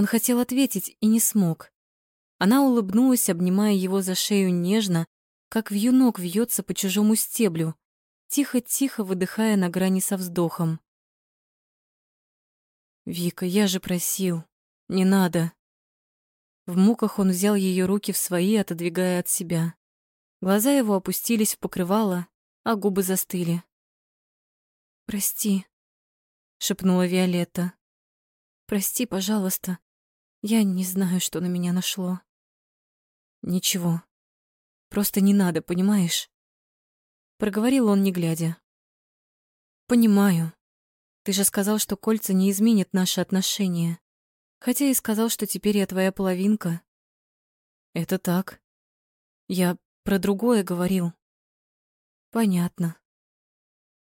S1: Он хотел ответить и не смог. Она улыбнулась, обнимая его за шею нежно, как вьюнок вьется по чужому стеблю, тихо-тихо выдыхая на грани со вздохом. «Вика, я же просил. Не надо». В муках он взял ее руки в свои, отодвигая от себя. Глаза его опустились в покрывало, а губы застыли. «Прости», — шепнула Виолетта. Прости, пожалуйста. Я не знаю, что на меня нашло. Ничего. Просто не надо, понимаешь? Проговорил он, не глядя. Понимаю. Ты же сказал, что кольца не изменят наши отношения. Хотя и сказал, что теперь я твоя половинка. Это так. Я про другое говорил. Понятно.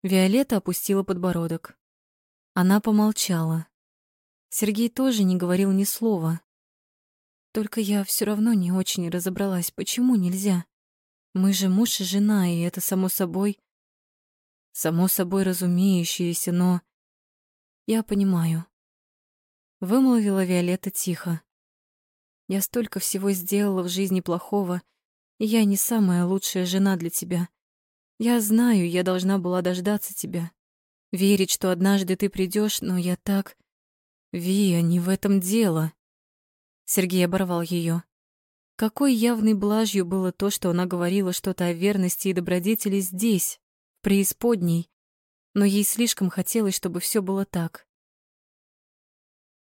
S1: Виолетта опустила подбородок. Она помолчала. Сергей тоже не говорил ни слова. Только я все равно не очень разобралась, почему нельзя. Мы же муж и жена, и это само собой... Само собой разумеющееся, но... Я понимаю. Вымолвила Виолетта тихо. Я столько всего сделала в жизни плохого, и я не самая лучшая жена для тебя. Я знаю, я должна была дождаться тебя. Верить, что однажды ты придешь, но я так... «Вия, не в этом дело!» Сергей оборвал ее. Какой явной блажью было то, что она говорила что-то о верности и добродетели здесь, в преисподней, но ей слишком хотелось, чтобы все было так.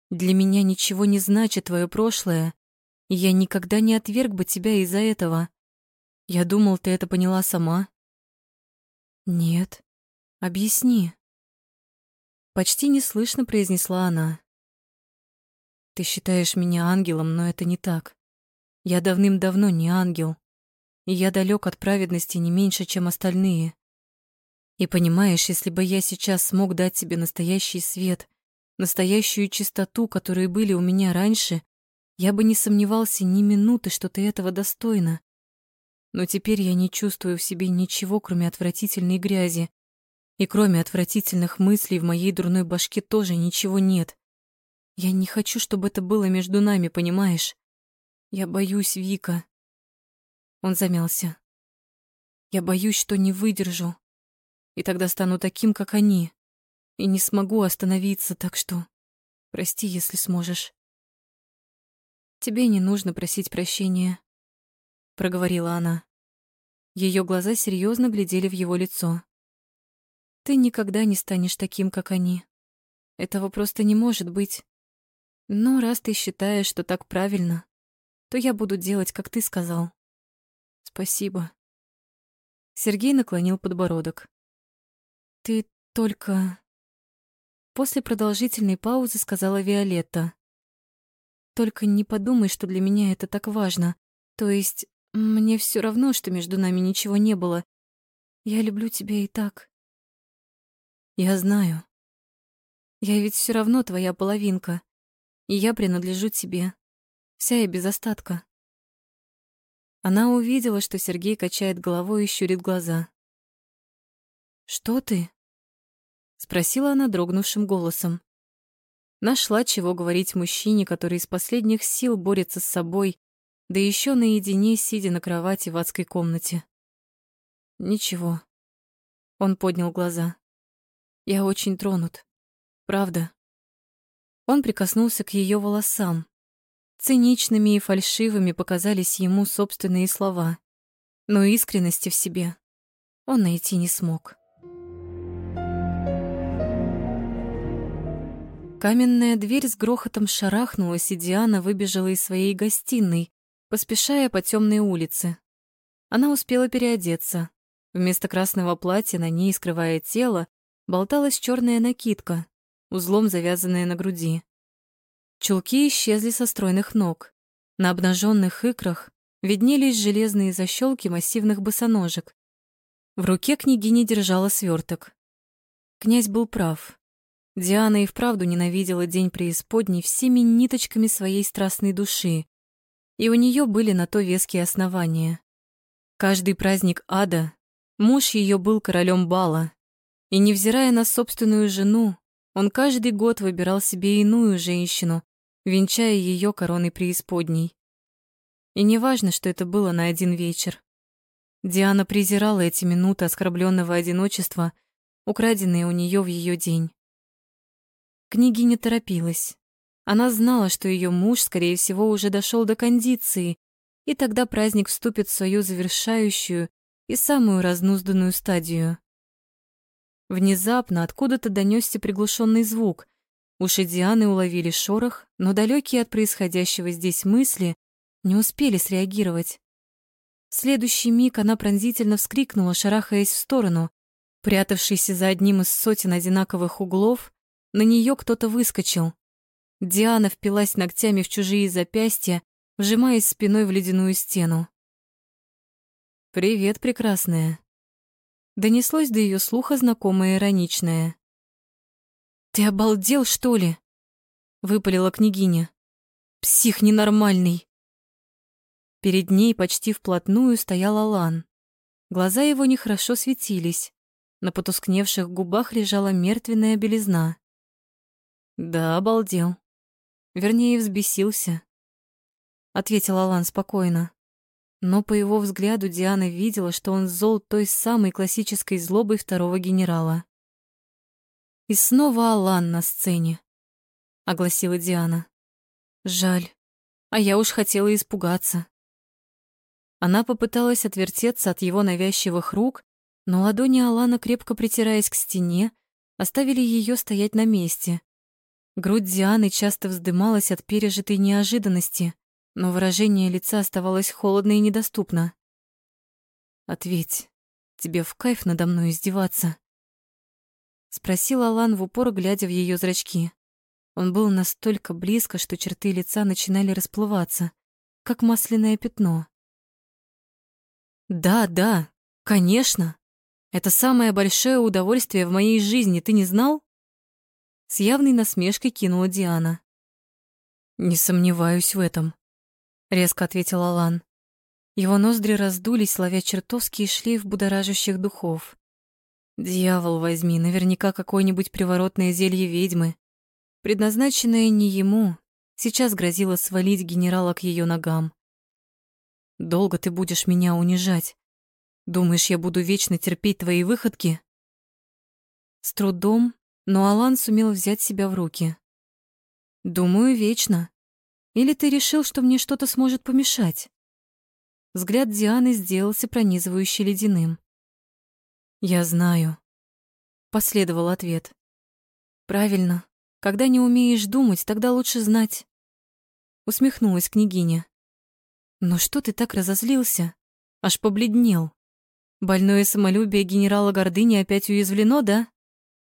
S1: «Для меня ничего не значит твое прошлое, и я никогда не отверг бы тебя из-за этого. Я думал, ты это поняла сама». «Нет. Объясни». Почти неслышно произнесла она. Ты считаешь меня ангелом, но это не так. Я давным-давно не ангел, и я далек от праведности не меньше, чем остальные. И понимаешь, если бы я сейчас смог дать тебе настоящий свет, настоящую чистоту, которые были у меня раньше, я бы не сомневался ни минуты, что ты этого достойна. Но теперь я не чувствую в себе ничего, кроме отвратительной грязи. И кроме отвратительных мыслей в моей дурной башке тоже ничего нет. Я не хочу, чтобы это было между нами, понимаешь? Я боюсь, Вика. Он замялся. Я боюсь, что не выдержу. И тогда стану таким, как они. И не смогу остановиться, так что... Прости, если сможешь. Тебе не нужно просить прощения, проговорила она. Ее глаза серьезно глядели в его лицо. Ты никогда не станешь таким, как они. Этого просто не может быть. Но раз ты считаешь, что так правильно, то я буду делать, как ты сказал. Спасибо. Сергей наклонил подбородок. Ты только... После продолжительной паузы сказала Виолетта. Только не подумай, что для меня это так важно. То есть, мне все равно, что между нами ничего не было. Я люблю тебя и так. Я знаю. Я ведь все равно твоя половинка, и я принадлежу тебе. Вся и без остатка. Она увидела, что Сергей качает головой и щурит глаза. «Что ты?» — спросила она дрогнувшим голосом. Нашла, чего говорить мужчине, который из последних сил борется с собой, да еще наедине, сидя на кровати в адской комнате. «Ничего». Он поднял глаза. Я очень тронут. Правда. Он прикоснулся к ее волосам. Циничными и фальшивыми показались ему собственные слова, но искренности в себе он найти не смог. Каменная дверь с грохотом шарахнулась, и Диана выбежала из своей гостиной, поспешая по темной улице. Она успела переодеться. Вместо красного платья на ней, скрывая тело, болталась черная накидка, узлом завязанная на груди. Чулки исчезли со стройных ног. На обнаженных икрах виднелись железные защелки массивных босоножек. В руке княгиня держала сверток. Князь был прав. Диана и вправду ненавидела день преисподней всеми ниточками своей страстной души, и у нее были на то веские основания. Каждый праздник ада муж ее был королем бала, и, невзирая на собственную жену, он каждый год выбирал себе иную женщину, венчая ее короной преисподней. И неважно, что это было на один вечер. Диана презирала эти минуты оскорбленного одиночества, украденные у нее в ее день. Княгиня торопилась. Она знала, что ее муж, скорее всего, уже дошел до кондиции, и тогда праздник вступит в свою завершающую и самую разнузданную стадию. Внезапно откуда-то донесся приглушенный звук. Уши Дианы уловили шорох, но далекие от происходящего здесь мысли не успели среагировать. В следующий миг она пронзительно вскрикнула, шарахаясь в сторону. Прятавшийся за одним из сотен одинаковых углов, на нее кто-то выскочил. Диана впилась ногтями в чужие запястья, вжимаясь спиной в ледяную стену. «Привет, прекрасная», Донеслось до ее слуха знакомое ироничное. «Ты обалдел, что ли?» — выпалила княгиня. «Псих ненормальный!» Перед ней почти вплотную стоял Алан. Глаза его нехорошо светились. На потускневших губах лежала мертвенная белизна. «Да, обалдел. Вернее, взбесился», — ответил Алан спокойно. Но по его взгляду Диана видела, что он зол той самой классической злобой второго генерала. «И снова Алан на сцене», — огласила Диана. «Жаль, а я уж хотела испугаться». Она попыталась отвертеться от его навязчивых рук, но ладони Алана, крепко притираясь к стене, оставили ее стоять на месте. Грудь Дианы часто вздымалась от пережитой неожиданности но выражение лица оставалось холодно и недоступно. «Ответь, тебе в кайф надо мной издеваться?» Спросил Алан в упор, глядя в ее зрачки. Он был настолько близко, что черты лица начинали расплываться, как масляное пятно. «Да, да, конечно. Это самое большое удовольствие в моей жизни, ты не знал? С явной насмешкой кинула Диана. Не сомневаюсь в этом, резко ответил Алан. Его ноздри раздулись, ловя чертовский шлейф будоражащих духов. Дьявол возьми, наверняка какое-нибудь приворотное зелье ведьмы, предназначенное не ему, сейчас грозило свалить генерала к ее ногам. Долго ты будешь меня унижать? Думаешь, я буду вечно терпеть твои выходки? С трудом, но Алан сумел взять себя в руки. Думаю, вечно. Или ты решил, что мне что-то сможет помешать? Взгляд Дианы сделался пронизывающе ледяным. «Я знаю», — последовал ответ. «Правильно. Когда не умеешь думать, тогда лучше знать». Усмехнулась княгиня. «Но что ты так разозлился? Аж побледнел. Больное самолюбие генерала Гордыни опять уязвлено, да?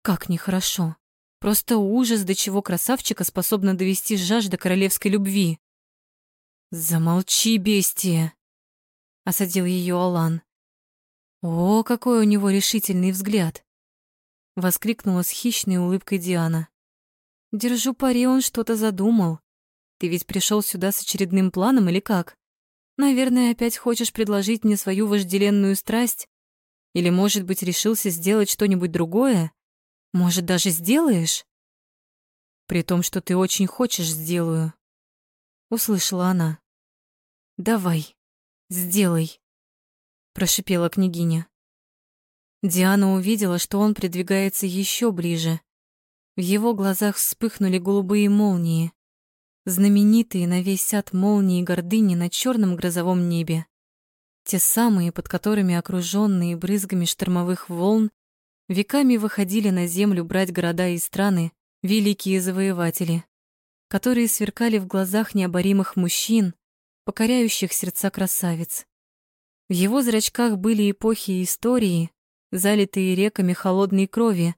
S1: Как нехорошо. Просто ужас, до чего красавчика способна довести жажда королевской любви». «Замолчи, бестия!» — осадил ее Алан. «О, какой у него решительный взгляд!» — воскликнула с хищной улыбкой Диана. «Держу пари, он что-то задумал. Ты ведь пришел сюда с очередным планом или как? Наверное, опять хочешь предложить мне свою вожделенную страсть? Или, может быть, решился сделать что-нибудь другое? Может, даже сделаешь?» «При том, что ты очень хочешь, сделаю», — услышала она. «Давай, сделай» прошипела княгиня. Диана увидела, что он придвигается еще ближе. В его глазах вспыхнули голубые молнии, знаменитые на весь сад молнии гордыни на черном грозовом небе. Те самые, под которыми окруженные брызгами штормовых волн веками выходили на землю брать города и страны великие завоеватели, которые сверкали в глазах необоримых мужчин, покоряющих сердца красавиц. В его зрачках были эпохи и истории, залитые реками холодной крови,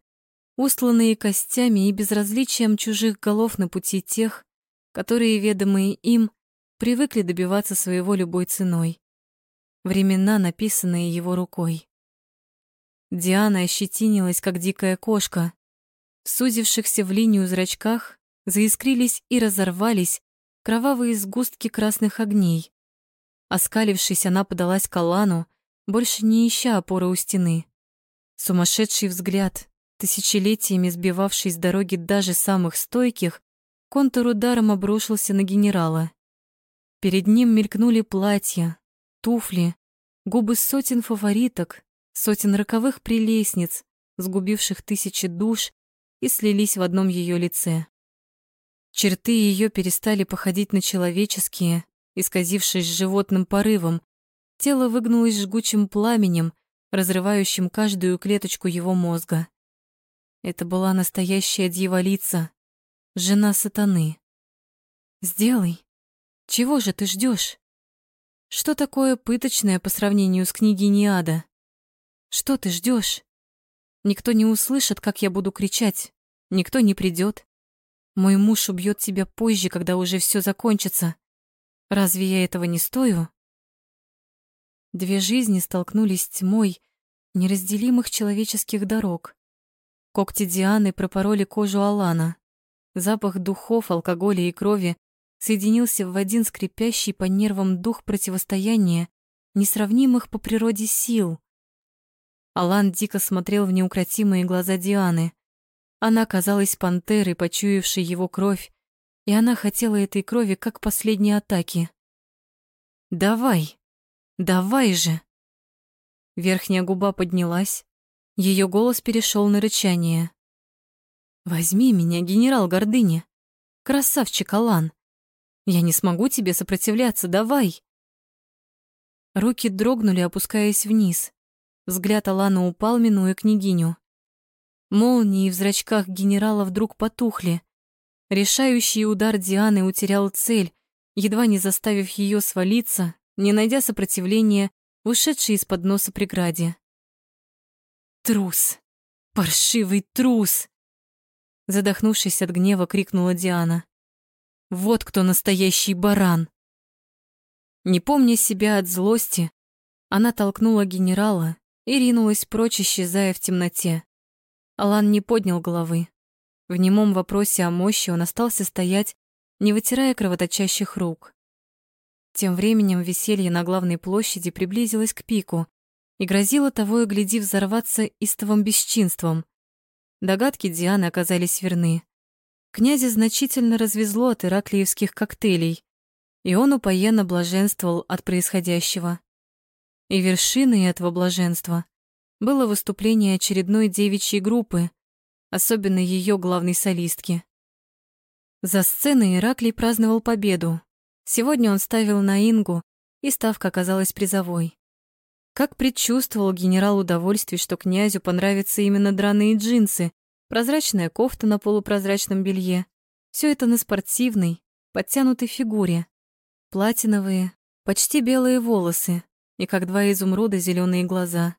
S1: устланные костями и безразличием чужих голов на пути тех, которые, ведомые им, привыкли добиваться своего любой ценой. Времена, написанные его рукой. Диана ощетинилась, как дикая кошка. В сузившихся в линию зрачках заискрились и разорвались кровавые сгустки красных огней. Оскалившись, она подалась к Алану, больше не ища опоры у стены. Сумасшедший взгляд, тысячелетиями сбивавший с дороги даже самых стойких, контур ударом обрушился на генерала. Перед ним мелькнули платья, туфли, губы сотен фавориток, сотен роковых прелестниц, сгубивших тысячи душ и слились в одном ее лице. Черты ее перестали походить на человеческие, исказившись животным порывом. Тело выгнулось жгучим пламенем, разрывающим каждую клеточку его мозга. Это была настоящая дьяволица, жена сатаны. «Сделай. Чего же ты ждешь? Что такое пыточное по сравнению с княгиней Ада? Что ты ждешь? Никто не услышит, как я буду кричать. Никто не придет. Мой муж убьет тебя позже, когда уже все закончится. Разве я этого не стою? Две жизни столкнулись с тьмой неразделимых человеческих дорог. Когти Дианы пропороли кожу Алана. Запах духов, алкоголя и крови соединился в один скрипящий по нервам дух противостояния несравнимых по природе сил. Алан дико смотрел в неукротимые глаза Дианы. Она казалась пантерой, почуявшей его кровь, и она хотела этой крови как последней атаки. «Давай! Давай же!» Верхняя губа поднялась, ее голос перешел на рычание. «Возьми меня, генерал Гордыни! Красавчик Алан! Я не смогу тебе сопротивляться, давай!» Руки дрогнули, опускаясь вниз. Взгляд Алана упал, минуя княгиню. Молнии в зрачках генерала вдруг потухли, Решающий удар Дианы утерял цель, едва не заставив ее свалиться, не найдя сопротивления, ушедшей из-под носа преграде. «Трус! Паршивый трус!» Задохнувшись от гнева, крикнула Диана. «Вот кто настоящий баран!» Не помня себя от злости, она толкнула генерала, и ринулась прочь, исчезая в темноте. Алан не поднял головы. В немом вопросе о мощи он остался стоять, не вытирая кровоточащих рук. Тем временем веселье на главной площади приблизилось к пику и грозило того и гляди взорваться истовым бесчинством. Догадки Дианы оказались верны. Князя значительно развезло от ираклиевских коктейлей, и он упоенно блаженствовал от происходящего. И вершиной этого блаженства было выступление очередной девичьей группы, особенно ее главной солистки. За сценой Ираклий праздновал победу. Сегодня он ставил на Ингу, и ставка оказалась призовой. Как предчувствовал генерал удовольствий, что князю понравятся именно драные джинсы, прозрачная кофта на полупрозрачном белье. Все это на спортивной, подтянутой фигуре. Платиновые, почти белые волосы и как два изумруда зеленые глаза.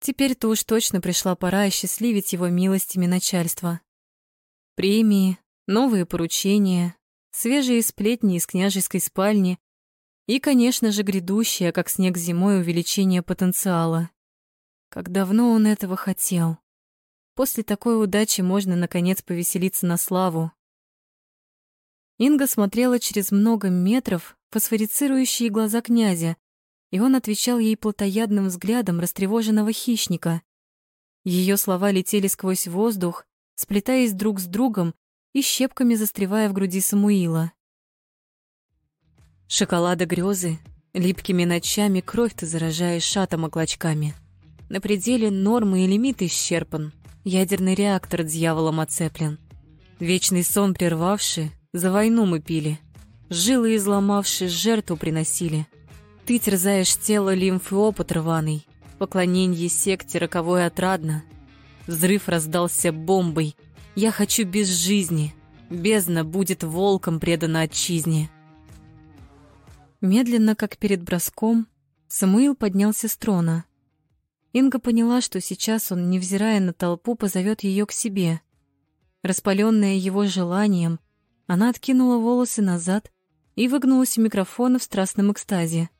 S1: Теперь-то уж точно пришла пора осчастливить его милостями начальства. Премии, новые поручения, свежие сплетни из княжеской спальни и, конечно же, грядущее, как снег зимой, увеличение потенциала. Как давно он этого хотел. После такой удачи можно, наконец, повеселиться на славу. Инга смотрела через много метров фосфорицирующие глаза князя, и он отвечал ей плотоядным взглядом растревоженного хищника. Ее слова летели сквозь воздух, сплетаясь друг с другом и щепками застревая в груди Самуила. Шоколада грезы, липкими ночами кровь ты заражаешь шатом и. На пределе нормы и лимит исчерпан, ядерный реактор дьяволом оцеплен. Вечный сон прервавший, за войну мы пили, жилы изломавши, жертву приносили — ты терзаешь тело лимфы опыт рваный, поклоненье секте роковой отрадно. Взрыв раздался бомбой. Я хочу без жизни. Бездна будет волком предана отчизне. Медленно, как перед броском, Самуил поднялся с трона. Инга поняла, что сейчас он, невзирая на толпу, позовет ее к себе. Распаленная его желанием, она откинула волосы назад и выгнулась у микрофона в страстном экстазе.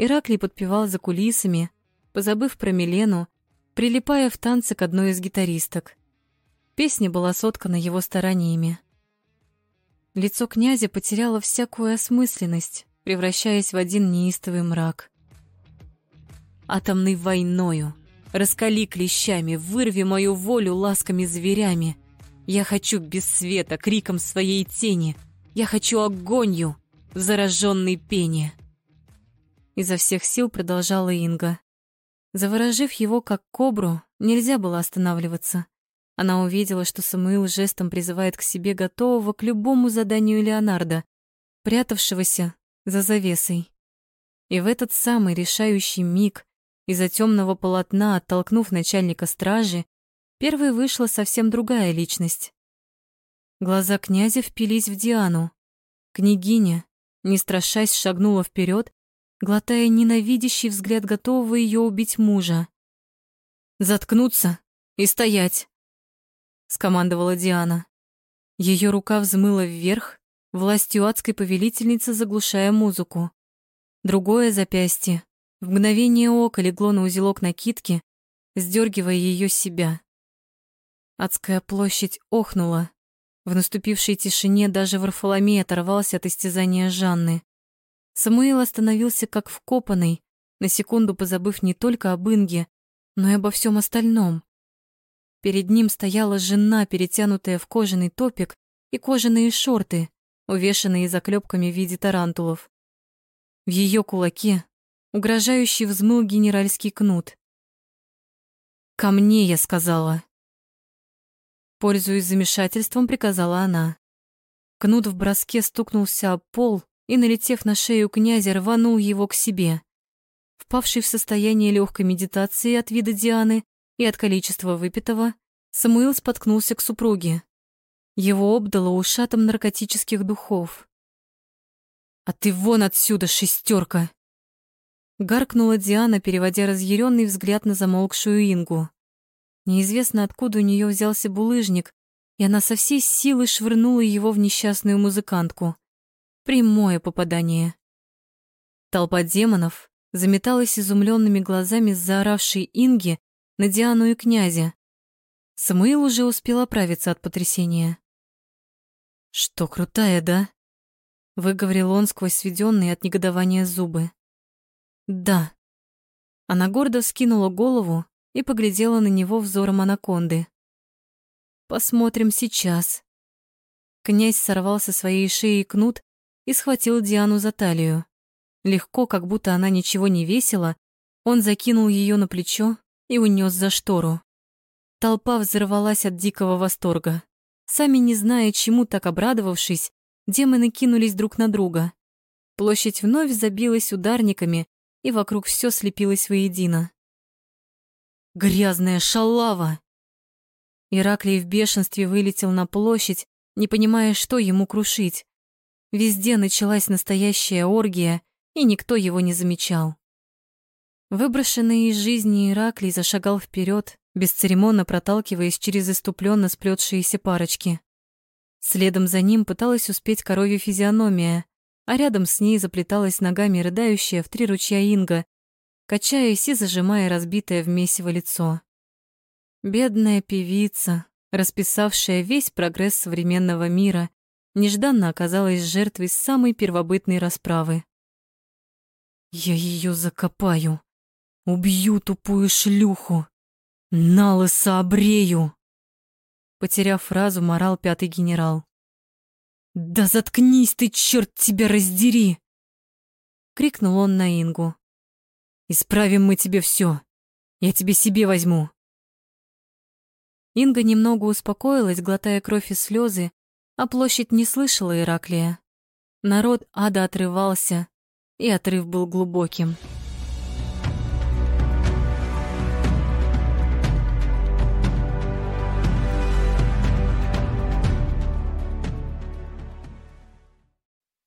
S1: Ираклий подпевал за кулисами, позабыв про Милену, прилипая в танце к одной из гитаристок. Песня была соткана его стараниями. Лицо князя потеряло всякую осмысленность, превращаясь в один неистовый мрак. «Атомной войною! Раскали клещами, вырви мою волю ласками зверями! Я хочу без света, криком своей тени! Я хочу огонью, зараженной пене!» Изо всех сил продолжала Инга. Заворожив его как кобру, нельзя было останавливаться. Она увидела, что Самуил жестом призывает к себе готового к любому заданию Леонардо, прятавшегося за завесой. И в этот самый решающий миг из-за темного полотна, оттолкнув начальника стражи, первой вышла совсем другая личность. Глаза князя впились в Диану. Княгиня, не страшась, шагнула вперед глотая ненавидящий взгляд готового ее убить мужа. «Заткнуться и стоять!» — скомандовала Диана. Ее рука взмыла вверх, властью адской повелительницы заглушая музыку. Другое запястье в мгновение ока легло на узелок накидки, сдергивая ее с себя. Адская площадь охнула. В наступившей тишине даже Варфоломей оторвался от истязания Жанны. Самуил остановился как вкопанный, на секунду позабыв не только об Инге, но и обо всем остальном. Перед ним стояла жена, перетянутая в кожаный топик и кожаные шорты, увешанные заклепками в виде тарантулов. В ее кулаке угрожающий взмыл генеральский кнут. «Ко мне», — я сказала. Пользуясь замешательством, приказала она. Кнут в броске стукнулся об пол, и, налетев на шею князя, рванул его к себе. Впавший в состояние легкой медитации от вида Дианы и от количества выпитого, Самуил споткнулся к супруге. Его обдало ушатом наркотических духов. «А ты вон отсюда, шестерка! Гаркнула Диана, переводя разъяренный взгляд на замолкшую Ингу. Неизвестно, откуда у нее взялся булыжник, и она со всей силы швырнула его в несчастную музыкантку. Прямое попадание. Толпа демонов, заметалась изумленными глазами заоравшей Инги на Диану и князя. Самуил уже успел оправиться от потрясения. «Что, крутая, да?» — выговорил он сквозь сведенные от негодования зубы. «Да». Она гордо скинула голову и поглядела на него взором анаконды. «Посмотрим сейчас». Князь сорвал со своей шеи кнут и схватил Диану за талию. Легко, как будто она ничего не весила, он закинул ее на плечо и унес за штору. Толпа взорвалась от дикого восторга. Сами не зная, чему так обрадовавшись, демоны кинулись друг на друга. Площадь вновь забилась ударниками, и вокруг все слепилось воедино. «Грязная шалава!» Ираклий в бешенстве вылетел на площадь, не понимая, что ему крушить. Везде началась настоящая оргия, и никто его не замечал. Выброшенный из жизни Ираклий зашагал вперед, бесцеремонно проталкиваясь через иступленно сплетшиеся парочки. Следом за ним пыталась успеть коровья физиономия, а рядом с ней заплеталась ногами рыдающая в три ручья Инга, качаясь и зажимая разбитое в месиво лицо. Бедная певица, расписавшая весь прогресс современного мира, нежданно оказалась жертвой самой первобытной расправы. «Я ее закопаю, убью тупую шлюху, налысо обрею!» Потеряв разум, орал пятый генерал. «Да заткнись ты, черт тебя раздери!» Крикнул он на Ингу. «Исправим мы тебе все. Я тебе себе возьму». Инга немного успокоилась, глотая кровь и слезы, а площадь не слышала Ираклия. Народ ада отрывался, и отрыв был глубоким.